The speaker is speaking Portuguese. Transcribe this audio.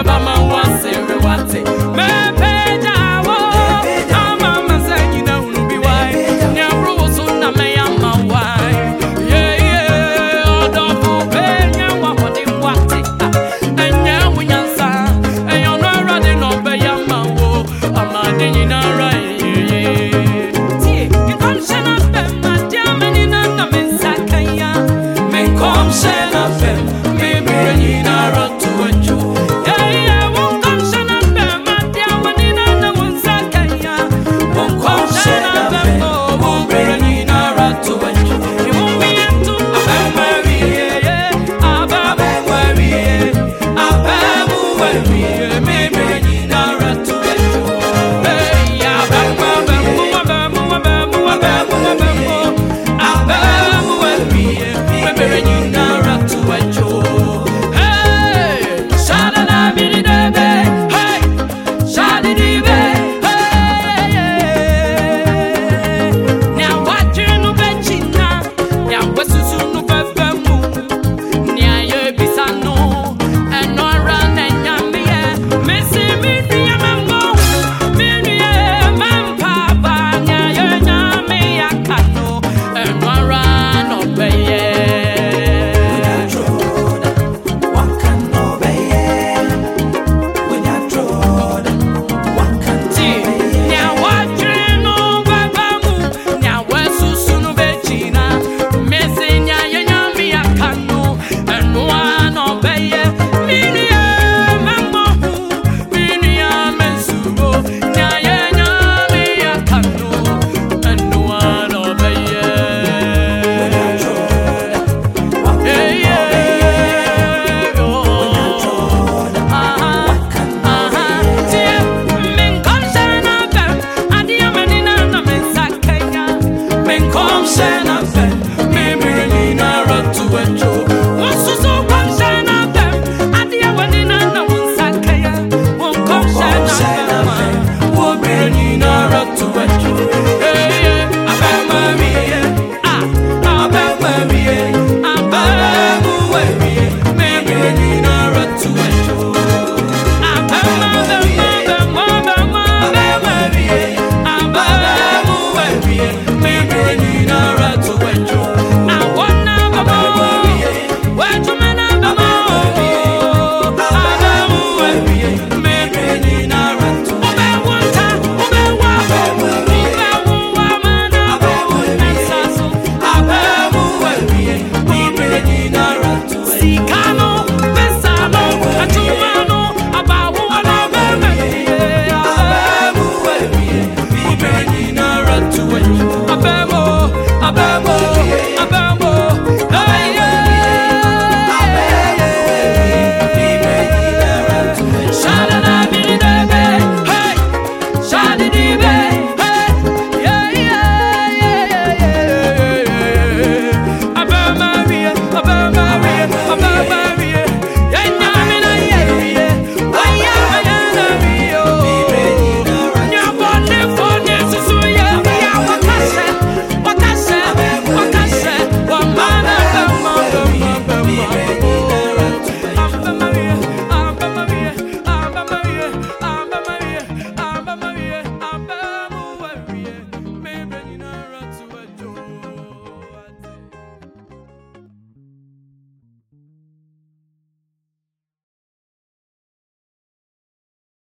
acaba mal.